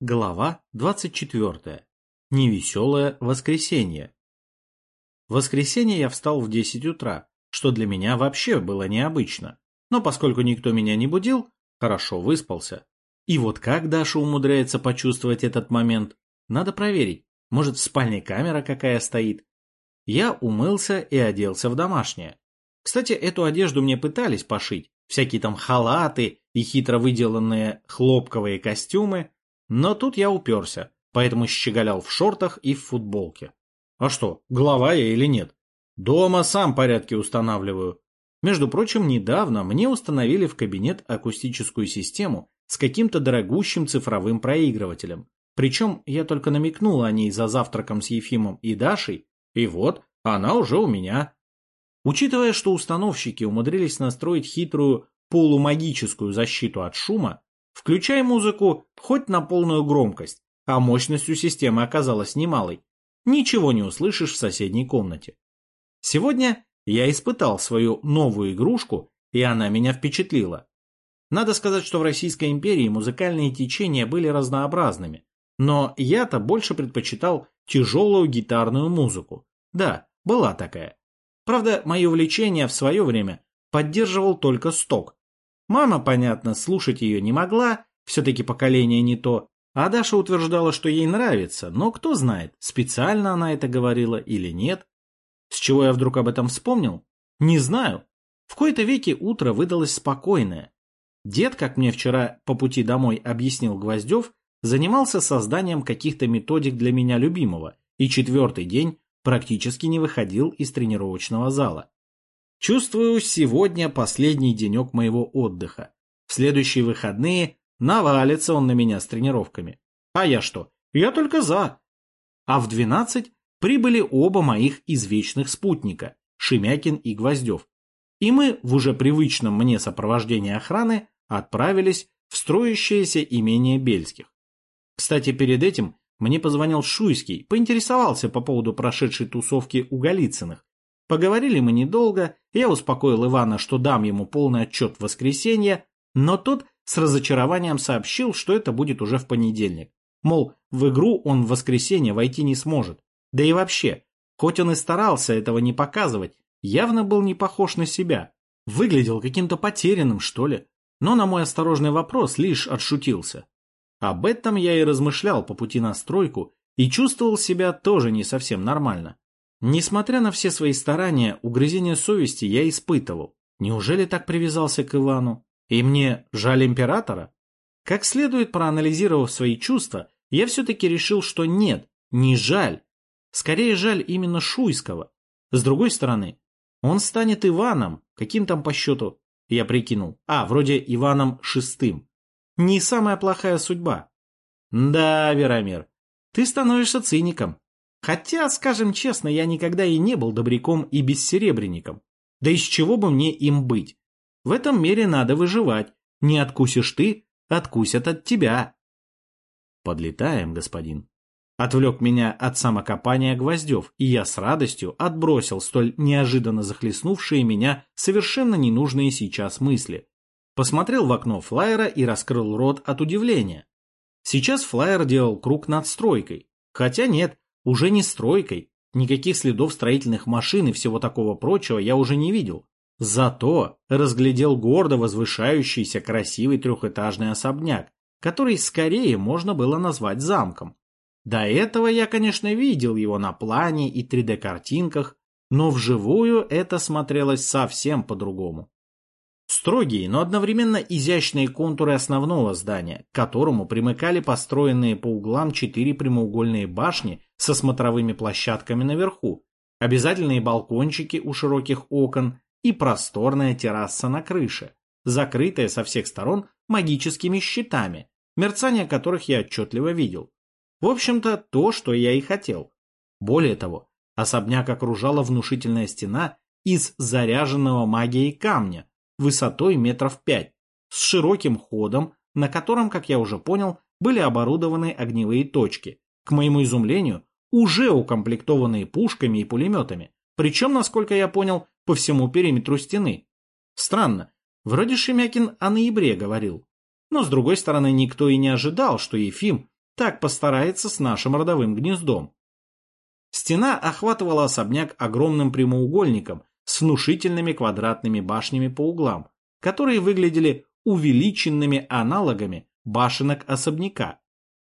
Глава 24. Невеселое воскресенье. В воскресенье я встал в 10 утра, что для меня вообще было необычно. Но поскольку никто меня не будил, хорошо выспался. И вот как Даша умудряется почувствовать этот момент, надо проверить. Может, в спальне камера какая стоит. Я умылся и оделся в домашнее. Кстати, эту одежду мне пытались пошить. Всякие там халаты и хитро выделанные хлопковые костюмы – но тут я уперся, поэтому щеголял в шортах и в футболке. А что, голова я или нет? Дома сам порядки устанавливаю. Между прочим, недавно мне установили в кабинет акустическую систему с каким-то дорогущим цифровым проигрывателем. Причем я только намекнул о ней за завтраком с Ефимом и Дашей, и вот, она уже у меня. Учитывая, что установщики умудрились настроить хитрую полумагическую защиту от шума, Включай музыку хоть на полную громкость, а мощность у системы оказалась немалой. Ничего не услышишь в соседней комнате. Сегодня я испытал свою новую игрушку, и она меня впечатлила. Надо сказать, что в Российской империи музыкальные течения были разнообразными, но я-то больше предпочитал тяжелую гитарную музыку. Да, была такая. Правда, мое увлечение в свое время поддерживал только сток, Мама, понятно, слушать ее не могла, все-таки поколение не то, а Даша утверждала, что ей нравится, но кто знает, специально она это говорила или нет. С чего я вдруг об этом вспомнил? Не знаю. В кои-то веке утро выдалось спокойное. Дед, как мне вчера по пути домой объяснил Гвоздев, занимался созданием каких-то методик для меня любимого, и четвертый день практически не выходил из тренировочного зала. Чувствую, сегодня последний денек моего отдыха. В следующие выходные навалится он на меня с тренировками. А я что? Я только за. А в двенадцать прибыли оба моих извечных спутника, Шемякин и Гвоздев. И мы в уже привычном мне сопровождении охраны отправились в строящееся имение Бельских. Кстати, перед этим мне позвонил Шуйский, поинтересовался по поводу прошедшей тусовки у Голицыных Поговорили мы недолго, я успокоил Ивана, что дам ему полный отчет в воскресенье, но тот с разочарованием сообщил, что это будет уже в понедельник. Мол, в игру он в воскресенье войти не сможет. Да и вообще, хоть он и старался этого не показывать, явно был не похож на себя. Выглядел каким-то потерянным, что ли. Но на мой осторожный вопрос лишь отшутился. Об этом я и размышлял по пути на стройку и чувствовал себя тоже не совсем нормально. Несмотря на все свои старания, угрызение совести я испытывал. Неужели так привязался к Ивану? И мне жаль императора? Как следует проанализировав свои чувства, я все-таки решил, что нет, не жаль. Скорее жаль именно Шуйского. С другой стороны, он станет Иваном, каким там по счету, я прикинул, а, вроде Иваном Шестым. Не самая плохая судьба. Да, Веромир, ты становишься циником. Хотя, скажем честно, я никогда и не был добряком и бессеребренником. Да из чего бы мне им быть? В этом мире надо выживать. Не откусишь ты, откусят от тебя. Подлетаем, господин. Отвлек меня от самокопания Гвоздев, и я с радостью отбросил столь неожиданно захлестнувшие меня совершенно ненужные сейчас мысли. Посмотрел в окно флайера и раскрыл рот от удивления. Сейчас флайер делал круг над стройкой. Хотя нет, уже не стройкой, никаких следов строительных машин и всего такого прочего я уже не видел. Зато разглядел гордо возвышающийся красивый трехэтажный особняк, который скорее можно было назвать замком. До этого я, конечно, видел его на плане и 3D-картинках, но вживую это смотрелось совсем по-другому. Строгие, но одновременно изящные контуры основного здания, к которому примыкали построенные по углам четыре прямоугольные башни со смотровыми площадками наверху, обязательные балкончики у широких окон и просторная терраса на крыше, закрытая со всех сторон магическими щитами, мерцание которых я отчетливо видел. В общем-то, то, что я и хотел. Более того, особняк окружала внушительная стена из заряженного магией камня, высотой метров пять, с широким ходом, на котором, как я уже понял, были оборудованы огневые точки, к моему изумлению, уже укомплектованные пушками и пулеметами, причем, насколько я понял, по всему периметру стены. Странно, вроде Шемякин о ноябре говорил. Но, с другой стороны, никто и не ожидал, что Ефим так постарается с нашим родовым гнездом. Стена охватывала особняк огромным прямоугольником с внушительными квадратными башнями по углам, которые выглядели увеличенными аналогами башенок особняка.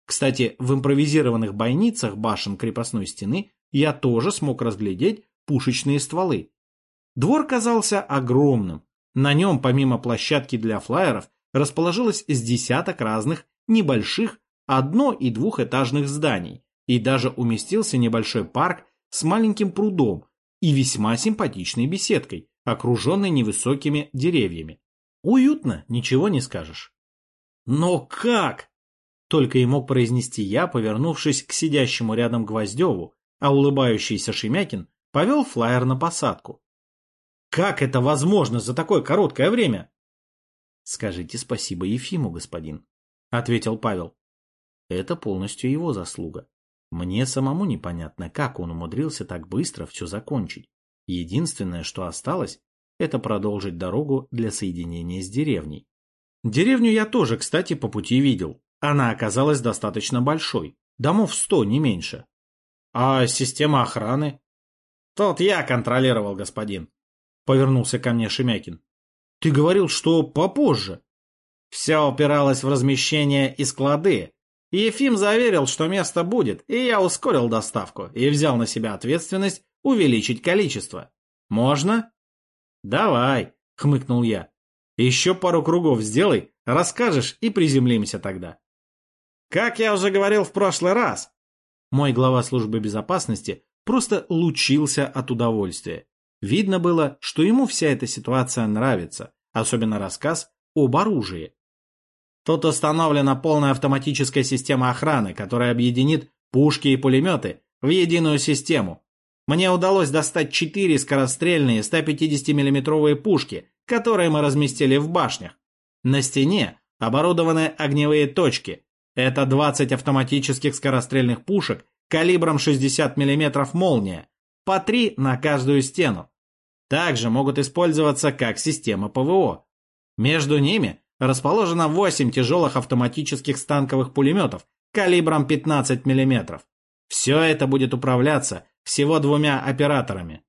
Кстати, в импровизированных бойницах башен крепостной стены я тоже смог разглядеть пушечные стволы. Двор казался огромным. На нем, помимо площадки для флайеров, расположилось с десяток разных небольших одно- и двухэтажных зданий, и даже уместился небольшой парк с маленьким прудом и весьма симпатичной беседкой, окруженной невысокими деревьями. Уютно, ничего не скажешь. Но как? Только и мог произнести я, повернувшись к сидящему рядом Гвоздеву, а улыбающийся Шемякин повел флайер на посадку. Как это возможно за такое короткое время? Скажите спасибо Ефиму, господин, ответил Павел. Это полностью его заслуга. Мне самому непонятно, как он умудрился так быстро все закончить. Единственное, что осталось, это продолжить дорогу для соединения с деревней. Деревню я тоже, кстати, по пути видел. Она оказалась достаточно большой. Домов сто, не меньше. А система охраны? Тот я контролировал, господин. Повернулся ко мне Шемякин. Ты говорил, что попозже. Все упиралось в размещение и склады. Ефим заверил, что место будет, и я ускорил доставку и взял на себя ответственность увеличить количество. Можно? Давай, хмыкнул я. Еще пару кругов сделай, расскажешь и приземлимся тогда. Как я уже говорил в прошлый раз, мой глава службы безопасности просто лучился от удовольствия. Видно было, что ему вся эта ситуация нравится, особенно рассказ об оружии. Тут установлена полная автоматическая система охраны, которая объединит пушки и пулеметы в единую систему. Мне удалось достать четыре скорострельные 150 миллиметровые пушки, которые мы разместили в башнях. На стене оборудованы огневые точки. Это 20 автоматических скорострельных пушек калибром 60 мм молния, по три на каждую стену. Также могут использоваться как система ПВО. Между ними расположено 8 тяжелых автоматических станковых пулеметов калибром 15 мм. Все это будет управляться всего двумя операторами.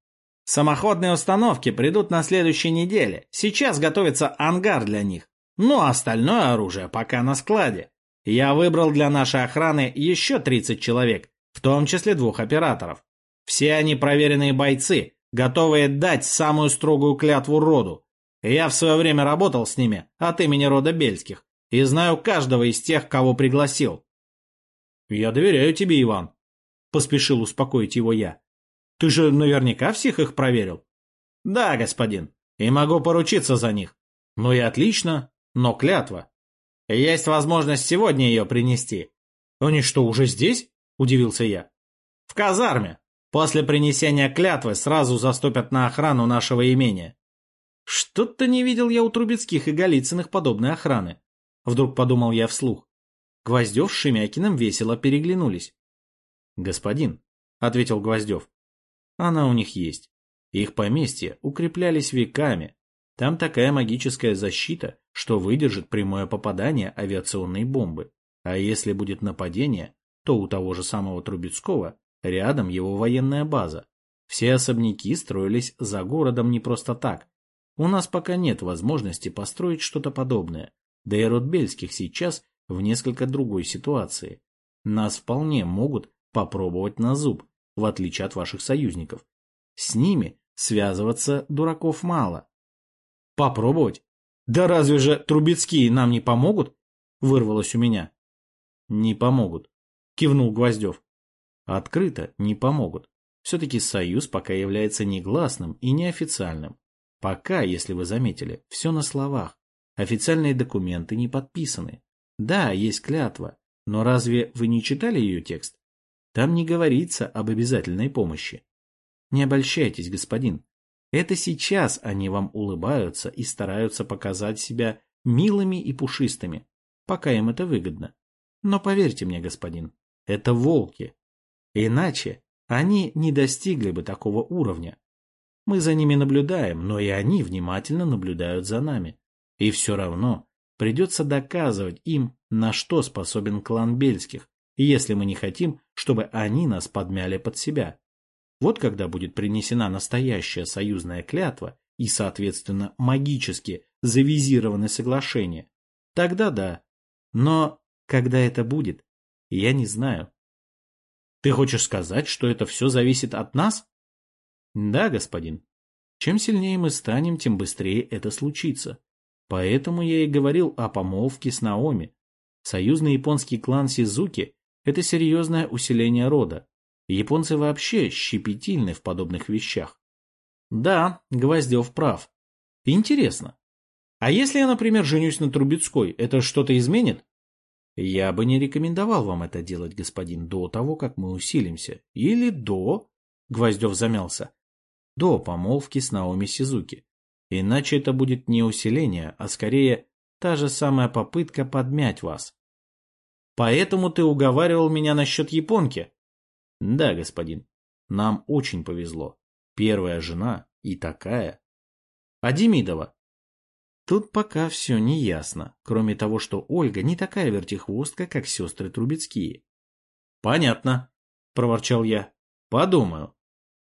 Самоходные установки придут на следующей неделе. Сейчас готовится ангар для них. Ну а остальное оружие пока на складе. Я выбрал для нашей охраны еще 30 человек, в том числе двух операторов. Все они проверенные бойцы, готовые дать самую строгую клятву роду. Я в свое время работал с ними от имени рода Бельских и знаю каждого из тех, кого пригласил. «Я доверяю тебе, Иван», — поспешил успокоить его я. Ты же наверняка всех их проверил? Да, господин. И могу поручиться за них. Ну и отлично, но клятва. Есть возможность сегодня ее принести. Они что, уже здесь? Удивился я. В казарме. После принесения клятвы сразу заступят на охрану нашего имения. Что-то не видел я у Трубецких и Голицыных подобной охраны. Вдруг подумал я вслух. Гвоздев с Шемякиным весело переглянулись. «Господин», — ответил Гвоздев, она у них есть. Их поместья укреплялись веками. Там такая магическая защита, что выдержит прямое попадание авиационной бомбы. А если будет нападение, то у того же самого Трубецкого рядом его военная база. Все особняки строились за городом не просто так. У нас пока нет возможности построить что-то подобное. Да и род Бельских сейчас в несколько другой ситуации. Нас вполне могут попробовать на зуб, в отличие от ваших союзников. С ними связываться дураков мало. Попробовать? Да разве же Трубецкие нам не помогут? Вырвалось у меня. Не помогут, кивнул Гвоздев. Открыто не помогут. Все-таки союз пока является негласным и неофициальным. Пока, если вы заметили, все на словах. Официальные документы не подписаны. Да, есть клятва, но разве вы не читали ее текст? Там не говорится об обязательной помощи. Не обольщайтесь, господин. Это сейчас они вам улыбаются и стараются показать себя милыми и пушистыми, пока им это выгодно. Но поверьте мне, господин, это волки. Иначе они не достигли бы такого уровня. Мы за ними наблюдаем, но и они внимательно наблюдают за нами. И все равно придется доказывать им, на что способен клан Бельских, если мы не хотим, чтобы они нас подмяли под себя. Вот когда будет принесена настоящая союзная клятва и, соответственно, магически завизированы соглашения, тогда да. Но когда это будет, я не знаю. Ты хочешь сказать, что это все зависит от нас? Да, господин. Чем сильнее мы станем, тем быстрее это случится. Поэтому я и говорил о помолвке с Наоми. Союзный японский клан Сизуки – это серьезное усиление рода. Японцы вообще щепетильны в подобных вещах. Да, Гвоздев прав. Интересно. А если я, например, женюсь на Трубецкой, это что-то изменит? Я бы не рекомендовал вам это делать, господин, до того, как мы усилимся. Или до... Гвоздев замялся. До помолвки с Наоми Сизуки. Иначе это будет не усиление, а скорее та же самая попытка подмять вас. Поэтому ты уговаривал меня насчет японки? Да, господин. Нам очень повезло. Первая жена и такая. А Демидова? Тут пока все не ясно, кроме того, что Ольга не такая вертихвостка, как сестры Трубецкие. Понятно, проворчал я. Подумаю.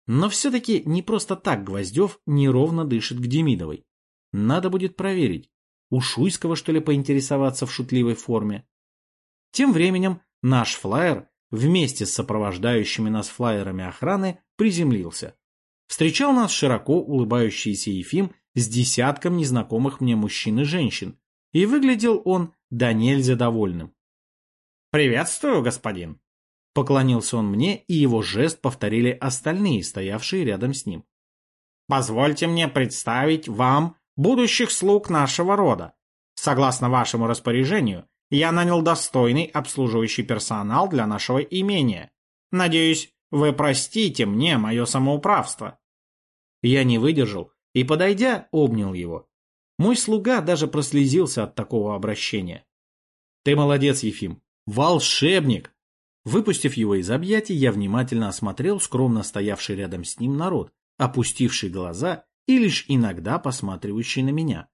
Но все-таки не просто так Гвоздев неровно дышит к Демидовой. Надо будет проверить. У Шуйского, что ли, поинтересоваться в шутливой форме? Тем временем наш флайер вместе с сопровождающими нас флайерами охраны приземлился. Встречал нас широко улыбающийся Ефим с десятком незнакомых мне мужчин и женщин, и выглядел он да нельзя довольным. «Приветствую, господин!» Поклонился он мне, и его жест повторили остальные, стоявшие рядом с ним. «Позвольте мне представить вам будущих слуг нашего рода. Согласно вашему распоряжению, я нанял достойный обслуживающий персонал для нашего имения. Надеюсь, вы простите мне мое самоуправство. Я не выдержал и, подойдя, обнял его. Мой слуга даже прослезился от такого обращения. Ты молодец, Ефим. Волшебник! Выпустив его из объятий, я внимательно осмотрел скромно стоявший рядом с ним народ, опустивший глаза и лишь иногда посматривающий на меня.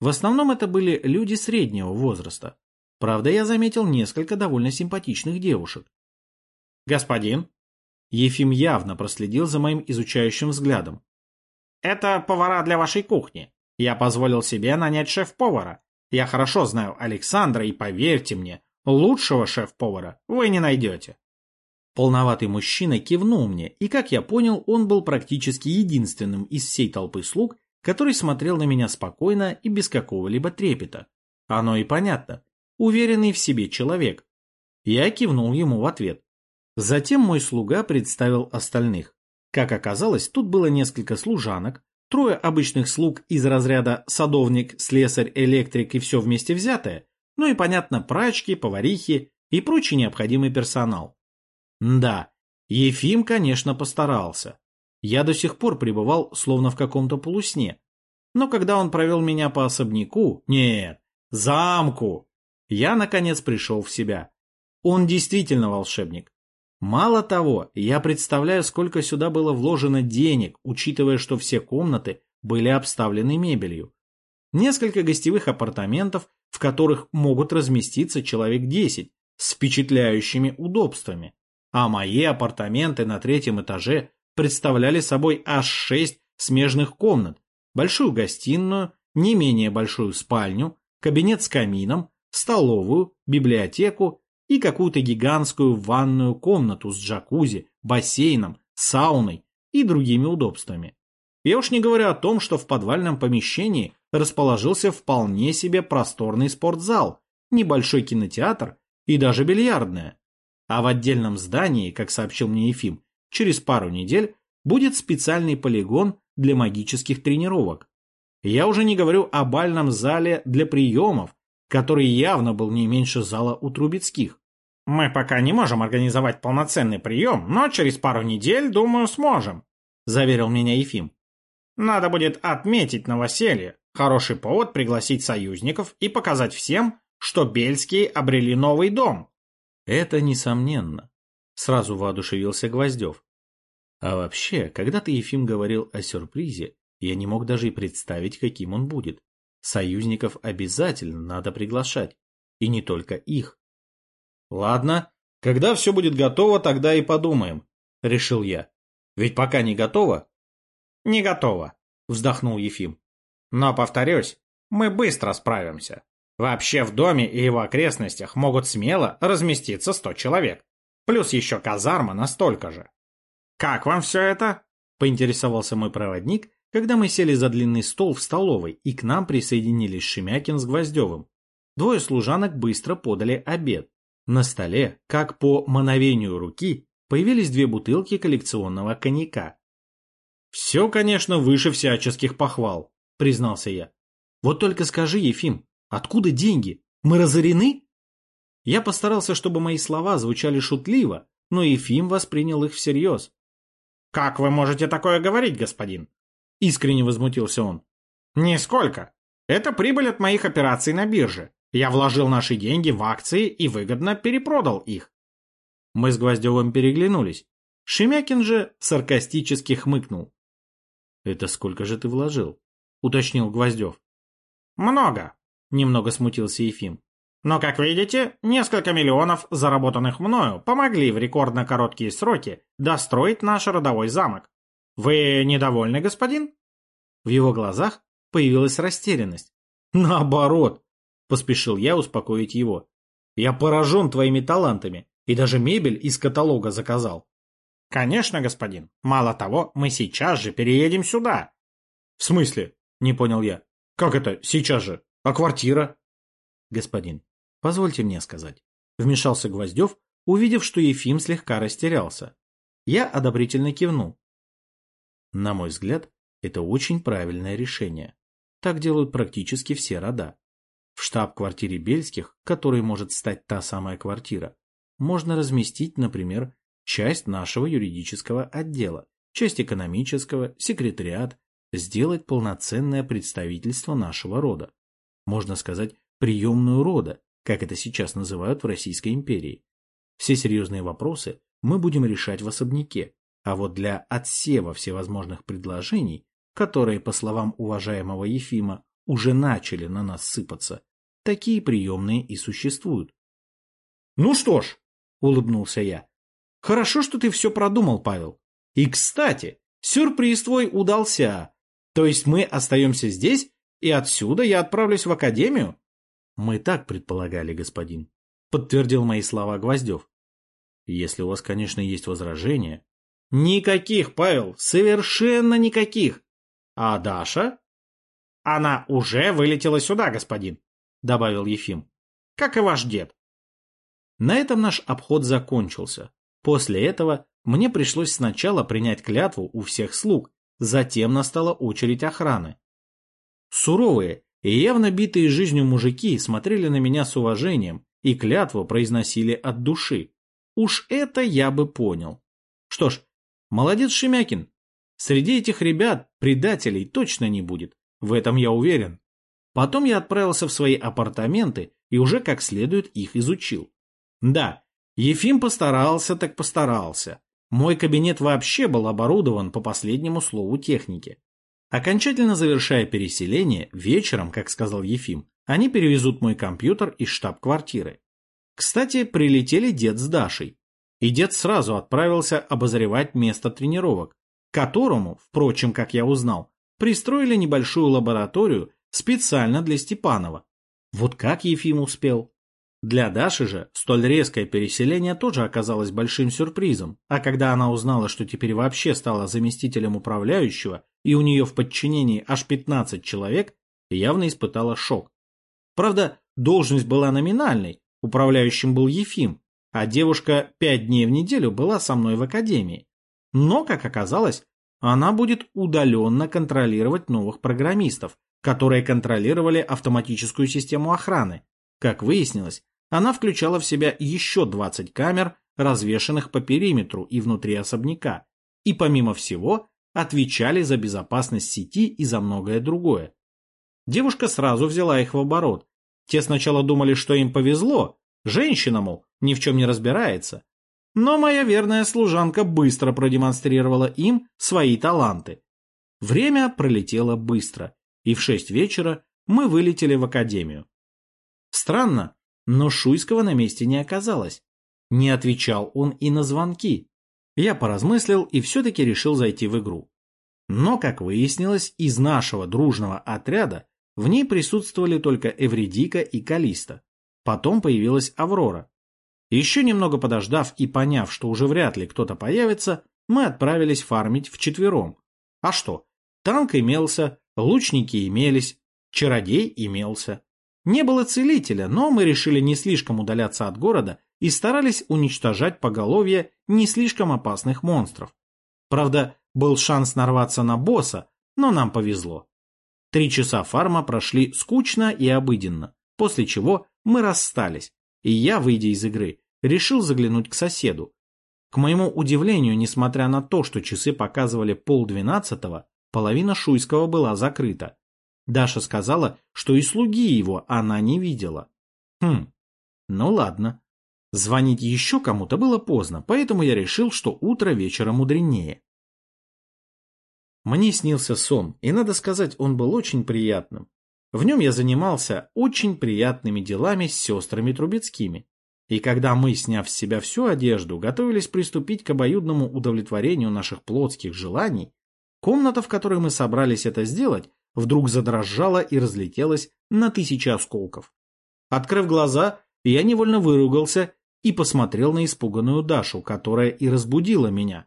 В основном это были люди среднего возраста, Правда, я заметил несколько довольно симпатичных девушек. «Господин?» Ефим явно проследил за моим изучающим взглядом. «Это повара для вашей кухни. Я позволил себе нанять шеф-повара. Я хорошо знаю Александра, и поверьте мне, лучшего шеф-повара вы не найдете». Полноватый мужчина кивнул мне, и, как я понял, он был практически единственным из всей толпы слуг, который смотрел на меня спокойно и без какого-либо трепета. Оно и понятно уверенный в себе человек. Я кивнул ему в ответ. Затем мой слуга представил остальных. Как оказалось, тут было несколько служанок, трое обычных слуг из разряда садовник, слесарь, электрик и все вместе взятое, ну и, понятно, прачки, поварихи и прочий необходимый персонал. Да, Ефим, конечно, постарался. Я до сих пор пребывал словно в каком-то полусне. Но когда он провел меня по особняку, нет, замку, я, наконец, пришел в себя. Он действительно волшебник. Мало того, я представляю, сколько сюда было вложено денег, учитывая, что все комнаты были обставлены мебелью. Несколько гостевых апартаментов, в которых могут разместиться человек 10, с впечатляющими удобствами. А мои апартаменты на третьем этаже представляли собой аж шесть смежных комнат, большую гостиную, не менее большую спальню, кабинет с камином, столовую, библиотеку и какую-то гигантскую ванную комнату с джакузи, бассейном, сауной и другими удобствами. Я уж не говорю о том, что в подвальном помещении расположился вполне себе просторный спортзал, небольшой кинотеатр и даже бильярдная. А в отдельном здании, как сообщил мне Ефим, через пару недель будет специальный полигон для магических тренировок. Я уже не говорю о бальном зале для приемов, который явно был не меньше зала у Трубецких. «Мы пока не можем организовать полноценный прием, но через пару недель, думаю, сможем», – заверил меня Ефим. «Надо будет отметить новоселье, хороший повод пригласить союзников и показать всем, что Бельские обрели новый дом». «Это несомненно», – сразу воодушевился Гвоздев. А вообще, когда ты, Ефим, говорил о сюрпризе, я не мог даже и представить, каким он будет. Союзников обязательно надо приглашать. И не только их. Ладно, Когда все будет готово, тогда и подумаем, — решил я. Ведь пока не готово. Не готово, — вздохнул Ефим. Но, повторюсь, мы быстро справимся. Вообще в доме и его окрестностях могут смело разместиться сто человек. Плюс еще казарма настолько же. Как вам все это? Поинтересовался мой проводник, когда мы сели за длинный стол в столовой, и к нам присоединились Шемякин с Гвоздевым. Двое служанок быстро подали обед. На столе, как по мановению руки, появились две бутылки коллекционного коньяка. «Все, конечно, выше всяческих похвал», — признался я. «Вот только скажи, Ефим, откуда деньги? Мы разорены?» Я постарался, чтобы мои слова звучали шутливо, но Ефим воспринял их всерьез. «Как вы можете такое говорить, господин?» — искренне возмутился он. «Нисколько. Это прибыль от моих операций на бирже. Я вложил наши деньги в акции и выгодно перепродал их. Мы с Гвоздевым переглянулись. Шемякин же саркастически хмыкнул. — Это сколько же ты вложил? — уточнил Гвоздев. — Много, — немного смутился Ефим. Но, как видите, несколько миллионов, заработанных мною, помогли в рекордно короткие сроки достроить наш родовой замок. Вы недовольны, господин? В его глазах появилась растерянность. Наоборот, поспешил я успокоить его. Я поражен твоими талантами и даже мебель из каталога заказал. Конечно, господин. Мало того, мы сейчас же переедем сюда. В смысле? Не понял я. Как это сейчас же? А квартира? Господин, позвольте мне сказать. Вмешался Гвоздев, увидев, что Ефим слегка растерялся. Я одобрительно кивнул. На мой взгляд, это очень правильное решение. Так делают практически все рода. В штаб-квартире Бельских, которой может стать та самая квартира, можно разместить, например, часть нашего юридического отдела, часть экономического, секретариат, сделать полноценное представительство нашего рода. Можно сказать, приемную рода, как это сейчас называют в Российской империи. Все серьезные вопросы мы будем решать в особняке, а вот для отсева всевозможных предложений, которые, по словам уважаемого Ефима, уже начали на нас сыпаться, такие приемные и существуют. — Ну что ж, — улыбнулся я, — хорошо, что ты все продумал, Павел. И, кстати, сюрприз твой удался. То есть мы остаемся здесь, и отсюда я отправлюсь в академию? — Мы так предполагали, господин, — подтвердил мои слова Гвоздев. — Если у вас, конечно, есть возражения. — Никаких, Павел, совершенно никаких. А Даша? — Она уже вылетела сюда, господин, — добавил Ефим. — Как и ваш дед. На этом наш обход закончился. После этого мне пришлось сначала принять клятву у всех слуг, затем настала очередь охраны. Суровые и явно битые жизнью мужики смотрели на меня с уважением и клятву произносили от души. Уж это я бы понял. Что ж, молодец Шемякин. Среди этих ребят предателей точно не будет, в этом я уверен. Потом я отправился в свои апартаменты и уже как следует их изучил. Да, Ефим постарался так постарался. Мой кабинет вообще был оборудован по последнему слову техники. Окончательно завершая переселение, вечером, как сказал Ефим, они перевезут мой компьютер из штаб-квартиры. Кстати, прилетели дед с Дашей. И дед сразу отправился обозревать место тренировок, которому, впрочем, как я узнал, пристроили небольшую лабораторию специально для Степанова. Вот как Ефим успел? Для Даши же столь резкое переселение тоже оказалось большим сюрпризом, а когда она узнала, что теперь вообще стала заместителем управляющего и у нее в подчинении аж 15 человек, явно испытала шок. Правда, должность была номинальной, управляющим был Ефим, а девушка пять дней в неделю была со мной в академии. Но, как оказалось, она будет удаленно контролировать новых программистов, которые контролировали автоматическую систему охраны. Как выяснилось, она включала в себя еще 20 камер, развешанных по периметру и внутри особняка, и помимо всего отвечали за безопасность сети и за многое другое. Девушка сразу взяла их в оборот. Те сначала думали, что им повезло, женщина, мол, ни в чем не разбирается. Но моя верная служанка быстро продемонстрировала им свои таланты. Время пролетело быстро, и в шесть вечера мы вылетели в академию. Странно, но Шуйского на месте не оказалось. Не отвечал он и на звонки. Я поразмыслил и все-таки решил зайти в игру. Но, как выяснилось, из нашего дружного отряда в ней присутствовали только Эвредика и Калиста. Потом появилась Аврора. Еще немного подождав и поняв, что уже вряд ли кто-то появится, мы отправились фармить вчетвером. А что? Танк имелся, лучники имелись, чародей имелся. Не было целителя, но мы решили не слишком удаляться от города и старались уничтожать поголовье не слишком опасных монстров. Правда, был шанс нарваться на босса, но нам повезло. Три часа фарма прошли скучно и обыденно, после чего мы расстались, и я, выйдя из игры, решил заглянуть к соседу. К моему удивлению, несмотря на то, что часы показывали полдвенадцатого, половина Шуйского была закрыта. Даша сказала, что и слуги его она не видела. Хм, ну ладно. Звонить еще кому-то было поздно, поэтому я решил, что утро вечера мудренее. Мне снился сон, и, надо сказать, он был очень приятным. В нем я занимался очень приятными делами с сестрами Трубецкими. И когда мы, сняв с себя всю одежду, готовились приступить к обоюдному удовлетворению наших плотских желаний, комната, в которой мы собрались это сделать, вдруг задрожала и разлетелась на тысячи осколков. Открыв глаза, я невольно выругался и посмотрел на испуганную Дашу, которая и разбудила меня.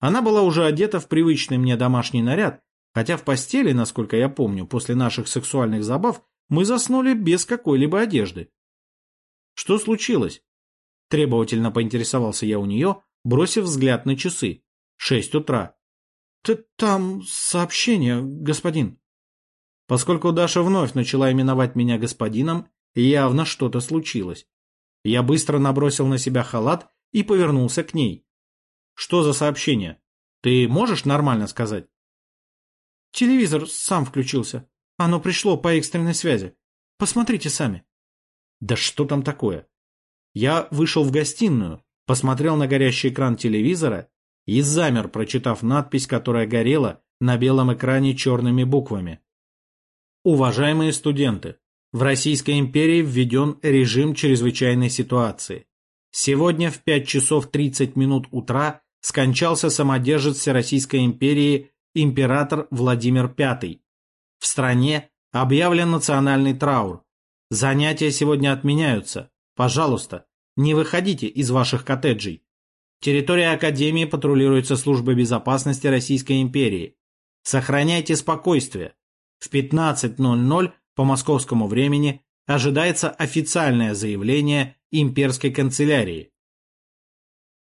Она была уже одета в привычный мне домашний наряд, хотя в постели, насколько я помню, после наших сексуальных забав мы заснули без какой-либо одежды. «Что случилось?» Требовательно поинтересовался я у нее, бросив взгляд на часы. Шесть утра. «Ты там сообщение, господин». Поскольку Даша вновь начала именовать меня господином, явно что-то случилось. Я быстро набросил на себя халат и повернулся к ней. «Что за сообщение? Ты можешь нормально сказать?» «Телевизор сам включился. Оно пришло по экстренной связи. Посмотрите сами». Да что там такое? Я вышел в гостиную, посмотрел на горящий экран телевизора и замер, прочитав надпись, которая горела на белом экране черными буквами. Уважаемые студенты, в Российской империи введен режим чрезвычайной ситуации. Сегодня в 5 часов 30 минут утра скончался самодержец Всероссийской империи император Владимир V. В стране объявлен национальный траур. Занятия сегодня отменяются. Пожалуйста, не выходите из ваших коттеджей. Территория Академии патрулируется службой безопасности Российской империи. Сохраняйте спокойствие. В 15.00 по московскому времени ожидается официальное заявление имперской канцелярии.